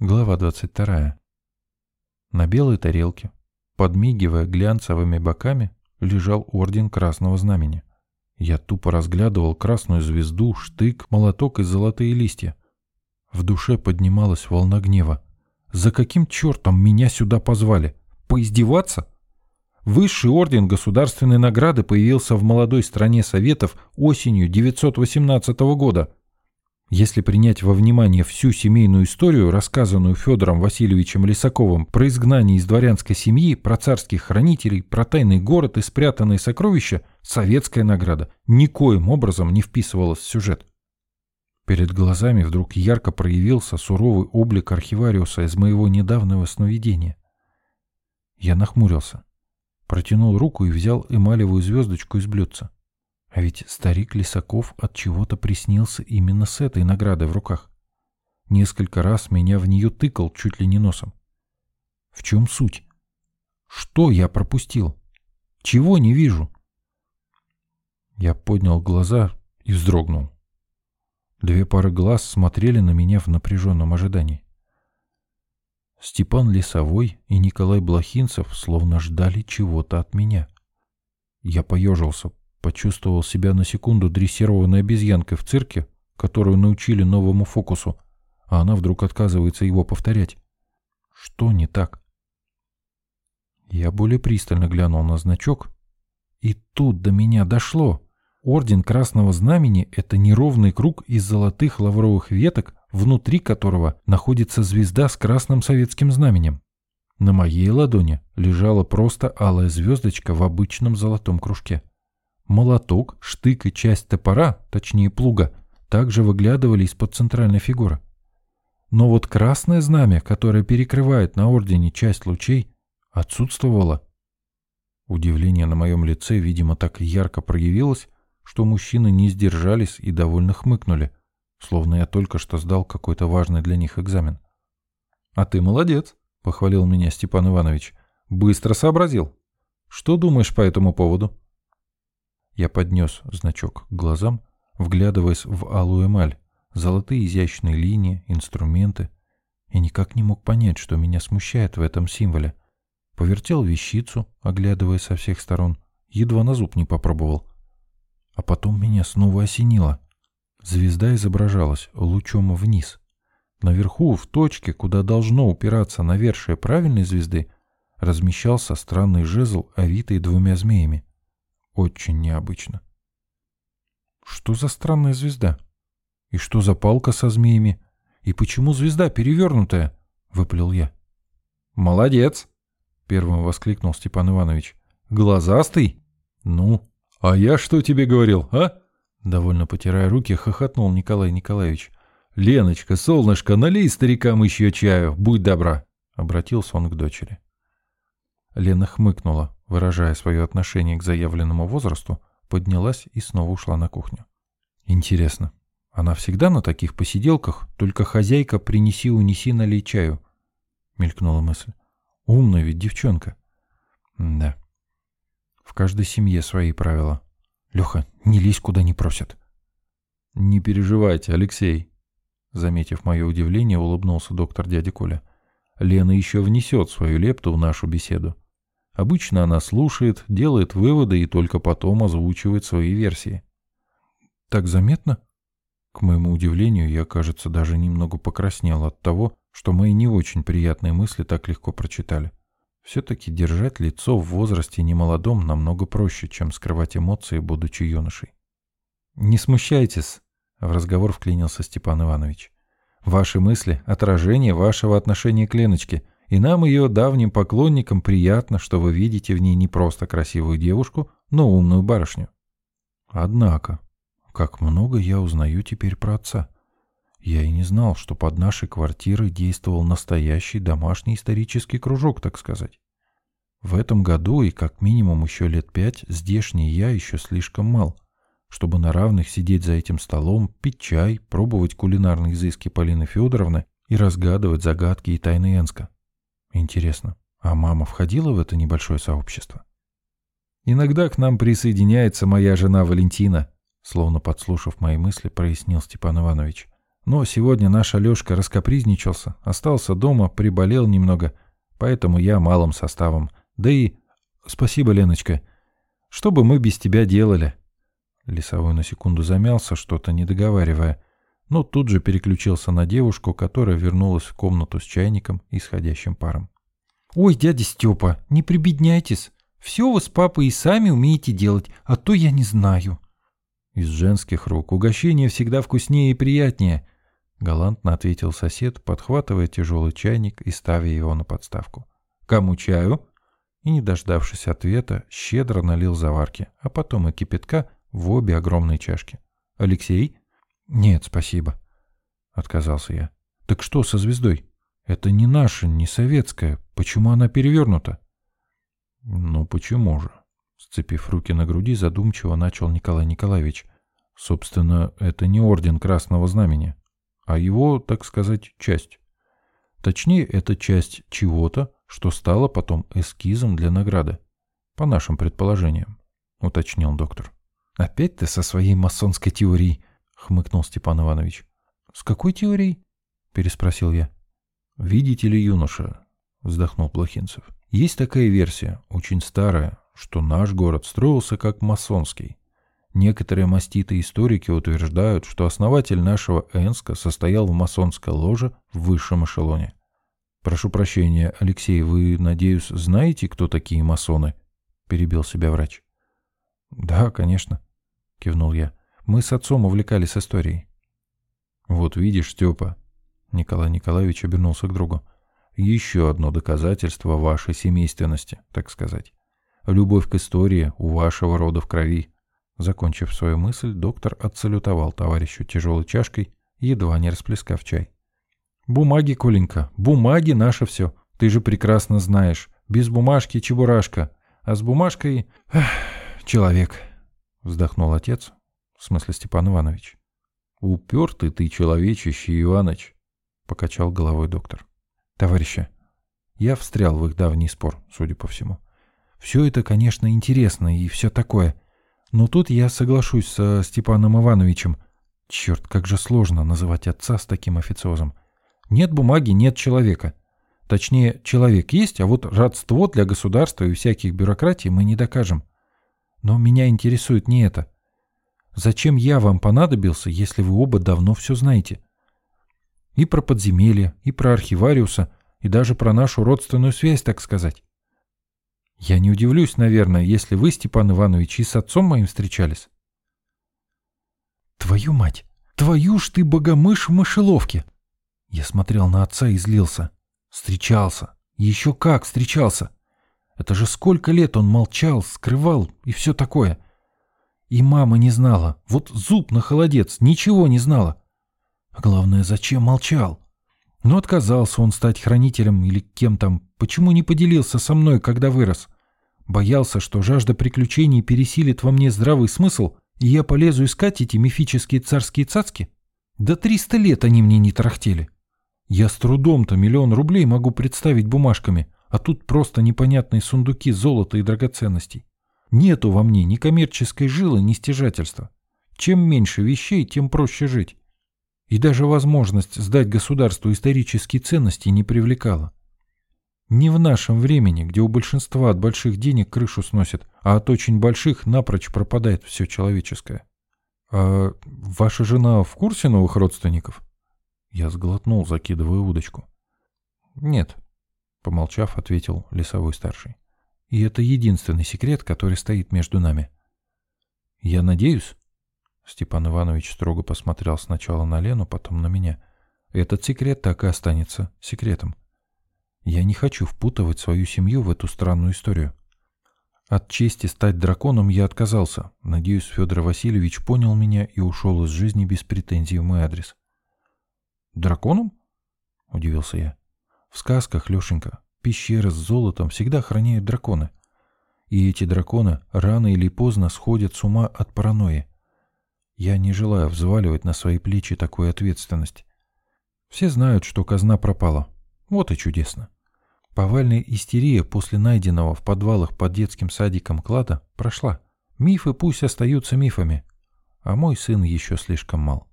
Глава 22. На белой тарелке, подмигивая глянцевыми боками, лежал орден Красного Знамени. Я тупо разглядывал красную звезду, штык, молоток и золотые листья. В душе поднималась волна гнева. За каким чертом меня сюда позвали? Поиздеваться? Высший орден государственной награды появился в молодой стране Советов осенью 918 года – если принять во внимание всю семейную историю, рассказанную Федором Васильевичем Лисаковым про изгнание из дворянской семьи, про царских хранителей, про тайный город и спрятанные сокровища, советская награда никоим образом не вписывалась в сюжет. Перед глазами вдруг ярко проявился суровый облик архивариуса из моего недавнего сновидения. Я нахмурился, протянул руку и взял эмалевую звездочку из блюдца. А ведь старик Лисаков от чего-то приснился именно с этой наградой в руках. Несколько раз меня в нее тыкал чуть ли не носом. В чем суть? Что я пропустил? Чего не вижу? Я поднял глаза и вздрогнул. Две пары глаз смотрели на меня в напряженном ожидании. Степан Лесовой и Николай Блохинцев словно ждали чего-то от меня. Я поежился, Почувствовал себя на секунду дрессированной обезьянкой в цирке, которую научили новому фокусу, а она вдруг отказывается его повторять. Что не так? Я более пристально глянул на значок, и тут до меня дошло. Орден Красного Знамени — это неровный круг из золотых лавровых веток, внутри которого находится звезда с красным советским знаменем. На моей ладони лежала просто алая звездочка в обычном золотом кружке. Молоток, штык и часть топора, точнее плуга, также выглядывали из-под центральной фигуры. Но вот красное знамя, которое перекрывает на ордене часть лучей, отсутствовало. Удивление на моем лице, видимо, так ярко проявилось, что мужчины не сдержались и довольно хмыкнули, словно я только что сдал какой-то важный для них экзамен. «А ты молодец», — похвалил меня Степан Иванович. «Быстро сообразил. Что думаешь по этому поводу?» Я поднес значок к глазам, вглядываясь в алую эмаль, золотые изящные линии, инструменты, и никак не мог понять, что меня смущает в этом символе. Повертел вещицу, оглядывая со всех сторон, едва на зуб не попробовал. А потом меня снова осенило. Звезда изображалась лучом вниз. Наверху, в точке, куда должно упираться навершие правильной звезды, размещался странный жезл, овитый двумя змеями. Очень необычно. Что за странная звезда? И что за палка со змеями? И почему звезда перевернутая? Выплел я. Молодец! Первым воскликнул Степан Иванович. Глазастый? Ну, а я что тебе говорил, а? Довольно потирая руки, хохотнул Николай Николаевич. «Леночка, солнышко, налей старикам еще чаю, будь добра!» Обратился он к дочери. Лена хмыкнула, выражая свое отношение к заявленному возрасту, поднялась и снова ушла на кухню. Интересно, она всегда на таких посиделках, только хозяйка принеси-унеси налей чаю? Мелькнула мысль. Умная ведь девчонка. Да. В каждой семье свои правила. Леха, не лезь куда не просят. Не переживайте, Алексей. Заметив мое удивление, улыбнулся доктор дядя Коля. Лена еще внесет свою лепту в нашу беседу. Обычно она слушает, делает выводы и только потом озвучивает свои версии. Так заметно? К моему удивлению, я, кажется, даже немного покраснел от того, что мои не очень приятные мысли так легко прочитали. Все-таки держать лицо в возрасте немолодом намного проще, чем скрывать эмоции, будучи юношей. «Не смущайтесь», — в разговор вклинился Степан Иванович. «Ваши мысли — отражение вашего отношения к Леночке — и нам, ее давним поклонникам, приятно, что вы видите в ней не просто красивую девушку, но умную барышню. Однако, как много я узнаю теперь про отца. Я и не знал, что под нашей квартирой действовал настоящий домашний исторический кружок, так сказать. В этом году и как минимум еще лет пять здешний я еще слишком мал, чтобы на равных сидеть за этим столом, пить чай, пробовать кулинарные изыски Полины Федоровны и разгадывать загадки и тайны Энска. Интересно, а мама входила в это небольшое сообщество? Иногда к нам присоединяется моя жена Валентина, словно подслушав мои мысли, прояснил Степан Иванович. Но сегодня наш Алешка раскопризничался, остался дома, приболел немного, поэтому я малым составом. Да и... Спасибо, Леночка. Что бы мы без тебя делали?» Лесовой на секунду замялся, что-то не договаривая, но тут же переключился на девушку, которая вернулась в комнату с чайником и сходящим паром. «Ой, дядя Степа, не прибедняйтесь. Все вы с папой и сами умеете делать, а то я не знаю». «Из женских рук угощение всегда вкуснее и приятнее», — галантно ответил сосед, подхватывая тяжелый чайник и ставя его на подставку. «Кому чаю?» И, не дождавшись ответа, щедро налил заварки, а потом и кипятка в обе огромные чашки. «Алексей?» «Нет, спасибо», — отказался я. «Так что со звездой? Это не наша, не советская. Почему она перевернута?» «Ну почему же?» Сцепив руки на груди, задумчиво начал Николай Николаевич. «Собственно, это не орден Красного Знамени, а его, так сказать, часть. Точнее, это часть чего-то, что стало потом эскизом для награды. По нашим предположениям», — уточнил доктор. «Опять ты со своей масонской теорией?» — хмыкнул Степан Иванович. «С какой теорией?» — переспросил я. «Видите ли, юноша?» — вздохнул Плохинцев. «Есть такая версия, очень старая, что наш город строился как масонский. Некоторые маститые историки утверждают, что основатель нашего Энска состоял в масонской ложе в высшем эшелоне. Прошу прощения, Алексей, вы, надеюсь, знаете, кто такие масоны? Перебил себя врач. Да, конечно, кивнул я. Мы с отцом увлекались историей. Вот видишь, Степа, Николай Николаевич обернулся к другу. Еще одно доказательство вашей семейственности, так сказать. Любовь к истории у вашего рода в крови. Закончив свою мысль, доктор отсалютовал товарищу тяжелой чашкой, едва не расплескав чай. «Бумаги, Коленька, бумаги наше все. Ты же прекрасно знаешь. Без бумажки чебурашка, а с бумажкой... Человек», — вздохнул отец, в смысле Степан Иванович. «Упертый ты, человечище, Иваныч», — покачал головой доктор. «Товарищи, я встрял в их давний спор, судя по всему. Все это, конечно, интересно и все такое. Но тут я соглашусь со Степаном Ивановичем. Черт, как же сложно называть отца с таким официозом. Нет бумаги, нет человека. Точнее, человек есть, а вот родство для государства и всяких бюрократий мы не докажем. Но меня интересует не это. Зачем я вам понадобился, если вы оба давно все знаете? И про подземелье, и про архивариуса, и даже про нашу родственную связь, так сказать. Я не удивлюсь, наверное, если вы, Степан Иванович, и с отцом моим встречались. Твою мать! Твою ж ты богомышь в мышеловке! Я смотрел на отца и злился. Встречался. Еще как встречался. Это же сколько лет он молчал, скрывал и все такое. И мама не знала. Вот зуб на холодец, ничего не знала. А главное, зачем молчал? Но отказался он стать хранителем или кем там. Почему не поделился со мной, когда вырос? Боялся, что жажда приключений пересилит во мне здравый смысл, и я полезу искать эти мифические царские цацки? Да триста лет они мне не тарахтели. Я с трудом-то миллион рублей могу представить бумажками, а тут просто непонятные сундуки золота и драгоценностей. Нету во мне ни коммерческой жилы, ни стяжательства. Чем меньше вещей, тем проще жить. И даже возможность сдать государству исторические ценности не привлекала. Не в нашем времени, где у большинства от больших денег крышу сносят, а от очень больших напрочь пропадает все человеческое. А ваша жена в курсе новых родственников? Я сглотнул, закидывая удочку. «Нет», — помолчав, ответил лесовой старший. «И это единственный секрет, который стоит между нами». «Я надеюсь?» Степан Иванович строго посмотрел сначала на Лену, потом на меня. «Этот секрет так и останется секретом. Я не хочу впутывать свою семью в эту странную историю. От чести стать драконом я отказался. Надеюсь, Федор Васильевич понял меня и ушел из жизни без претензий в мой адрес. «Драконом?» — удивился я. «В сказках, Лешенька, пещеры с золотом всегда охраняют драконы. И эти драконы рано или поздно сходят с ума от паранойи. Я не желаю взваливать на свои плечи такую ответственность. Все знают, что казна пропала. Вот и чудесно. Повальная истерия после найденного в подвалах под детским садиком клада прошла. Мифы пусть остаются мифами. А мой сын еще слишком мал.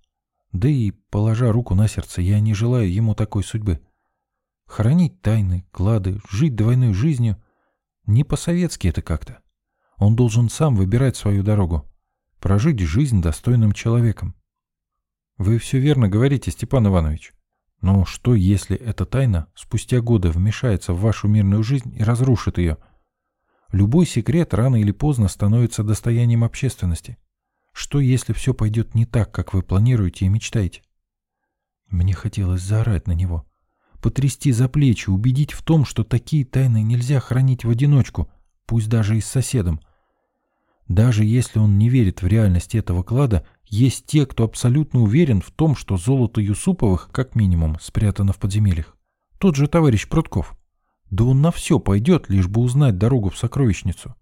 Да и, положа руку на сердце, я не желаю ему такой судьбы. Хранить тайны, клады, жить двойной жизнью — не по-советски это как-то. Он должен сам выбирать свою дорогу, прожить жизнь достойным человеком. Вы все верно говорите, Степан Иванович. Но что, если эта тайна спустя годы вмешается в вашу мирную жизнь и разрушит ее? Любой секрет рано или поздно становится достоянием общественности. Что, если все пойдет не так, как вы планируете и мечтаете? Мне хотелось заорать на него, потрясти за плечи, убедить в том, что такие тайны нельзя хранить в одиночку, пусть даже и с соседом. Даже если он не верит в реальность этого клада, есть те, кто абсолютно уверен в том, что золото Юсуповых, как минимум, спрятано в подземельях. Тот же товарищ Прутков. Да он на все пойдет, лишь бы узнать дорогу в сокровищницу.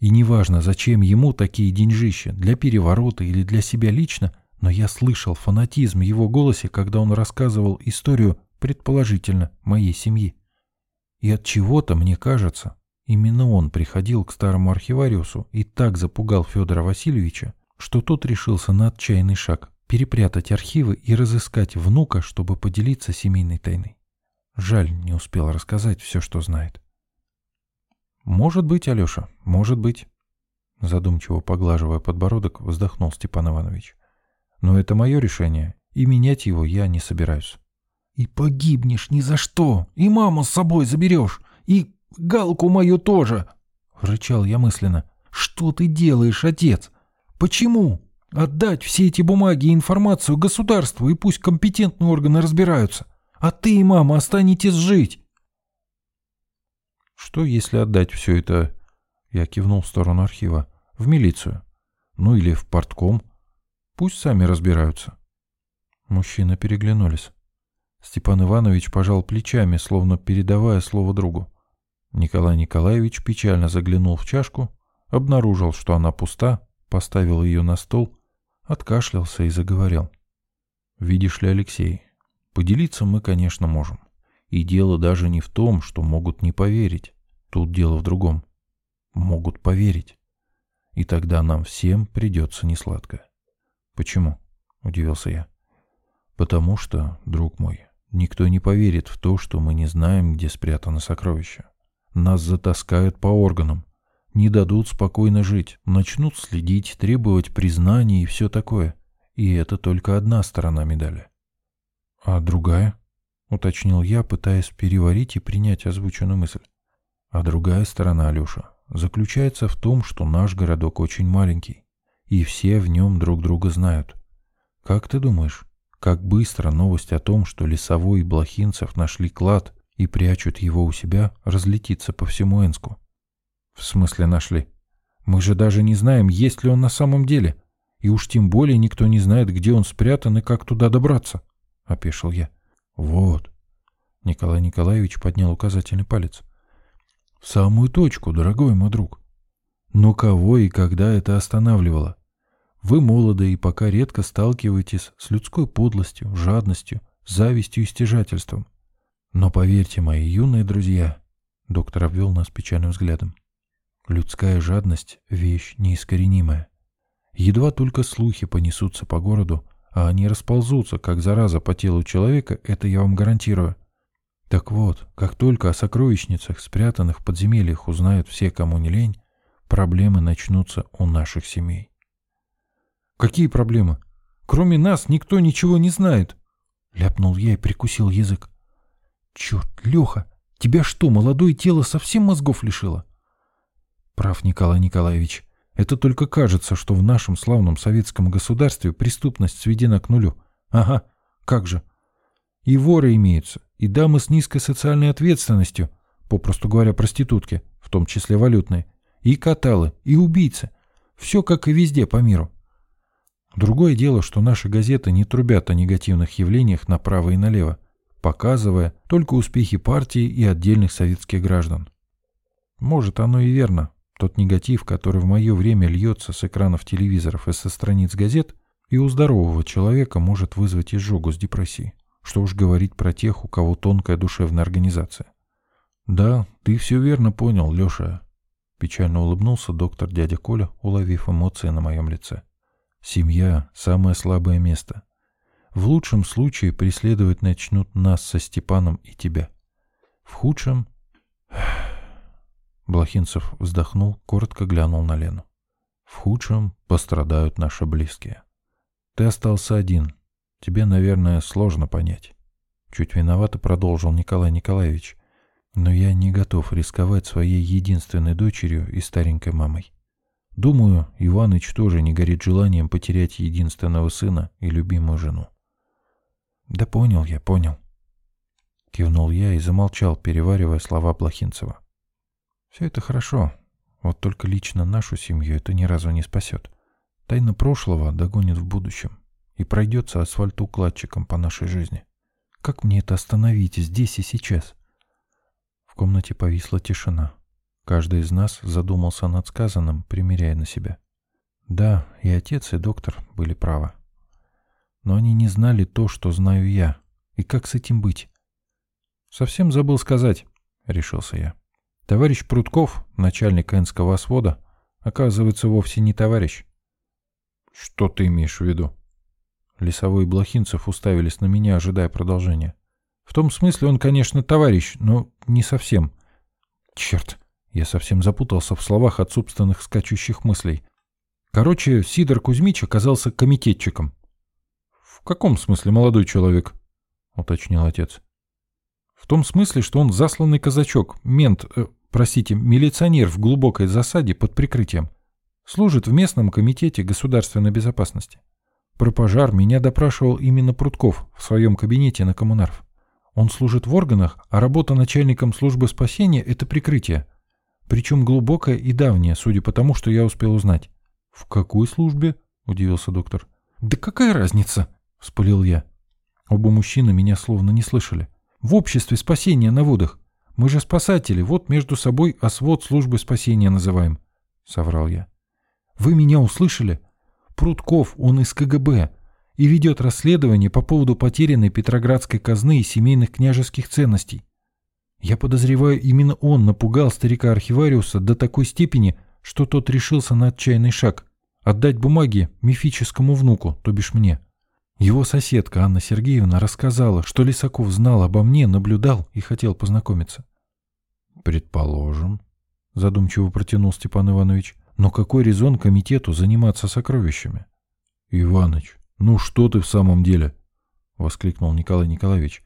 И неважно, зачем ему такие деньжища, для переворота или для себя лично, но я слышал фанатизм в его голосе, когда он рассказывал историю, предположительно, моей семьи. И от чего-то, мне кажется, именно он приходил к старому архивариусу и так запугал Федора Васильевича, что тот решился на отчаянный шаг – перепрятать архивы и разыскать внука, чтобы поделиться семейной тайной. Жаль, не успел рассказать все, что знает. «Может быть, Алеша, может быть», — задумчиво поглаживая подбородок, вздохнул Степан Иванович. «Но это мое решение, и менять его я не собираюсь». «И погибнешь ни за что, и маму с собой заберешь, и галку мою тоже!» — рычал я мысленно. «Что ты делаешь, отец? Почему? Отдать все эти бумаги и информацию государству, и пусть компетентные органы разбираются. А ты и мама останетесь жить. Что, если отдать все это, я кивнул в сторону архива, в милицию? Ну или в портком? Пусть сами разбираются. Мужчины переглянулись. Степан Иванович пожал плечами, словно передавая слово другу. Николай Николаевич печально заглянул в чашку, обнаружил, что она пуста, поставил ее на стол, откашлялся и заговорил. «Видишь ли, Алексей, поделиться мы, конечно, можем. И дело даже не в том, что могут не поверить. Тут дело в другом. Могут поверить. И тогда нам всем придется несладко. Почему? Удивился я. Потому что, друг мой, никто не поверит в то, что мы не знаем, где спрятано сокровище. Нас затаскают по органам, не дадут спокойно жить, начнут следить, требовать признания и все такое. И это только одна сторона медали. А другая? Уточнил я, пытаясь переварить и принять озвученную мысль. А другая сторона, Алеша, заключается в том, что наш городок очень маленький, и все в нем друг друга знают. Как ты думаешь, как быстро новость о том, что Лесовой и Блохинцев нашли клад и прячут его у себя, разлетится по всему Энску? В смысле нашли? Мы же даже не знаем, есть ли он на самом деле. И уж тем более никто не знает, где он спрятан и как туда добраться, — опешил я. Вот. Николай Николаевич поднял указательный палец. В самую точку, дорогой мой друг. Но кого и когда это останавливало? Вы молоды и пока редко сталкиваетесь с людской подлостью, жадностью, завистью и стяжательством. Но поверьте, мои юные друзья, доктор обвел нас печальным взглядом, Людская жадность — вещь неискоренимая. Едва только слухи понесутся по городу, а они расползутся, как зараза по телу человека, это я вам гарантирую. Так вот, как только о сокровищницах, спрятанных в подземельях, узнают все, кому не лень, проблемы начнутся у наших семей. «Какие проблемы? Кроме нас никто ничего не знает!» Ляпнул я и прикусил язык. «Черт, Леха, тебя что, молодое тело совсем мозгов лишило?» Прав Николай Николаевич. Это только кажется, что в нашем славном советском государстве преступность сведена к нулю. Ага, как же. И воры имеются, и дамы с низкой социальной ответственностью, попросту говоря, проститутки, в том числе валютные, и каталы, и убийцы. Все как и везде по миру. Другое дело, что наши газеты не трубят о негативных явлениях направо и налево, показывая только успехи партии и отдельных советских граждан. Может, оно и верно, тот негатив, который в мое время льется с экранов телевизоров и со страниц газет, и у здорового человека может вызвать изжогу с депрессией. Что уж говорить про тех, у кого тонкая душевная организация. «Да, ты все верно понял, Леша», — печально улыбнулся доктор дядя Коля, уловив эмоции на моем лице. «Семья — самое слабое место. В лучшем случае преследовать начнут нас со Степаном и тебя. В худшем... Блохинцев вздохнул, коротко глянул на Лену. В худшем пострадают наши близкие. Ты остался один. Тебе, наверное, сложно понять. Чуть виновато продолжил Николай Николаевич. Но я не готов рисковать своей единственной дочерью и старенькой мамой. Думаю, Иваныч тоже не горит желанием потерять единственного сына и любимую жену. Да понял я, понял. Кивнул я и замолчал, переваривая слова Блохинцева. Все это хорошо, вот только лично нашу семью это ни разу не спасет. Тайна прошлого догонит в будущем и пройдется асфальтоукладчиком по нашей жизни. Как мне это остановить здесь и сейчас? В комнате повисла тишина. Каждый из нас задумался над сказанным, примеряя на себя. Да, и отец, и доктор были правы. Но они не знали то, что знаю я. И как с этим быть? Совсем забыл сказать, решился я. Товарищ Прутков, начальник Энского освода, оказывается вовсе не товарищ. Что ты имеешь в виду? Лесовой и Блохинцев уставились на меня, ожидая продолжения. В том смысле он, конечно, товарищ, но не совсем. Черт, я совсем запутался в словах от собственных скачущих мыслей. Короче, Сидор Кузьмич оказался комитетчиком. «В каком смысле молодой человек?» — уточнил отец. «В том смысле, что он засланный казачок, мент, э, простите, милиционер в глубокой засаде под прикрытием. Служит в местном комитете государственной безопасности. Про пожар меня допрашивал именно Прутков в своем кабинете на коммунаров. Он служит в органах, а работа начальником службы спасения — это прикрытие. Причем глубокое и давнее, судя по тому, что я успел узнать. «В какой службе?» — удивился доктор. «Да какая разница?» — вспылил я. Оба мужчины меня словно не слышали. «В обществе спасения на водах. Мы же спасатели, вот между собой освод службы спасения называем», — соврал я. «Вы меня услышали? Прутков, он из КГБ, и ведет расследование по поводу потерянной Петроградской казны и семейных княжеских ценностей. Я подозреваю, именно он напугал старика-архивариуса до такой степени, что тот решился на отчаянный шаг — отдать бумаги мифическому внуку, то бишь мне. Его соседка Анна Сергеевна рассказала, что Лисаков знал обо мне, наблюдал и хотел познакомиться. «Предположим», — задумчиво протянул Степан Иванович. Но какой резон комитету заниматься сокровищами? Иваныч, ну что ты в самом деле? Воскликнул Николай Николаевич.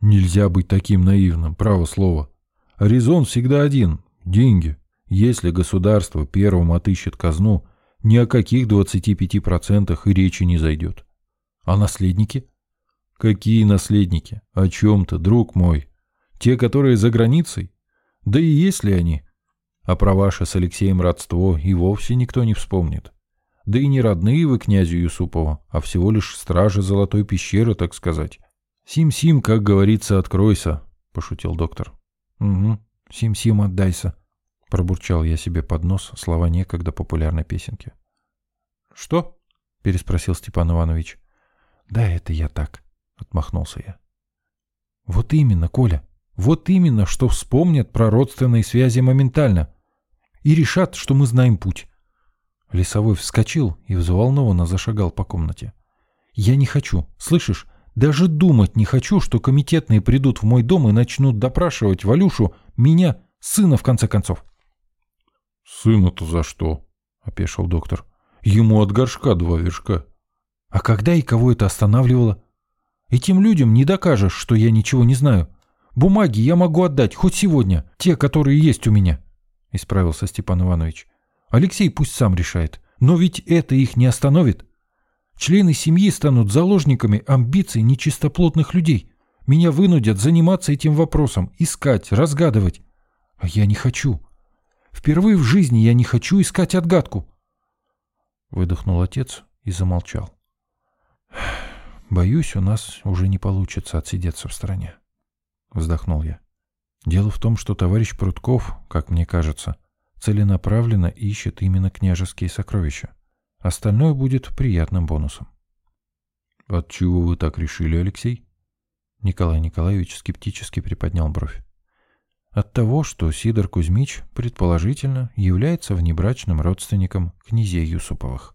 Нельзя быть таким наивным, право слово. Резон всегда один – деньги. Если государство первым отыщет казну, ни о каких 25% и речи не зайдет. А наследники? Какие наследники? О чем-то, друг мой? Те, которые за границей? Да и есть ли они? А про ваше с Алексеем родство и вовсе никто не вспомнит. Да и не родные вы князю Юсупову, а всего лишь стражи Золотой пещеры, так сказать. «Сим-сим, как говорится, откройся», — пошутил доктор. «Угу, сим-сим, отдайся», — пробурчал я себе под нос слова некогда популярной песенки. «Что?» — переспросил Степан Иванович. «Да это я так», — отмахнулся я. «Вот именно, Коля, вот именно, что вспомнят про родственные связи моментально. И решат, что мы знаем путь. Лесовой вскочил и взволнованно зашагал по комнате. «Я не хочу, слышишь? Даже думать не хочу, что комитетные придут в мой дом и начнут допрашивать Валюшу, меня, сына, в конце концов». «Сына-то за что?» — опешил доктор. «Ему от горшка два вершка». «А когда и кого это останавливало? Этим людям не докажешь, что я ничего не знаю. Бумаги я могу отдать хоть сегодня, те, которые есть у меня», — исправился Степан Иванович. «Алексей пусть сам решает, но ведь это их не остановит. Члены семьи станут заложниками амбиций нечистоплотных людей. Меня вынудят заниматься этим вопросом, искать, разгадывать. А я не хочу. Впервые в жизни я не хочу искать отгадку». Выдохнул отец и замолчал. «Боюсь, у нас уже не получится отсидеться в стороне». — вздохнул я. «Дело в том, что товарищ Прутков, как мне кажется, целенаправленно ищет именно княжеские сокровища. Остальное будет приятным бонусом». «От чего вы так решили, Алексей?» Николай Николаевич скептически приподнял бровь. «От того, что Сидор Кузьмич, предположительно, является внебрачным родственником князей Юсуповых».